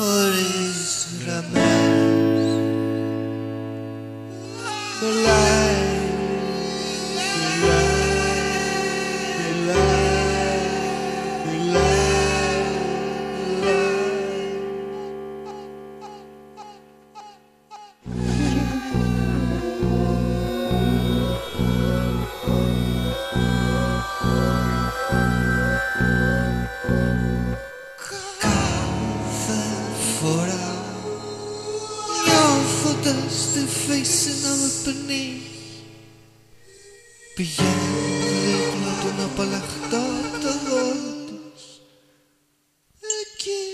χωρίς γραμμές Μιλάει, μιλάει, μιλάει, μιλάει, μιλάει. φορά. Νιώθοντας την φύση να με πνεί Πηγαίνω δίπλα του να απαλλαχτώ τα δώρα Εκεί.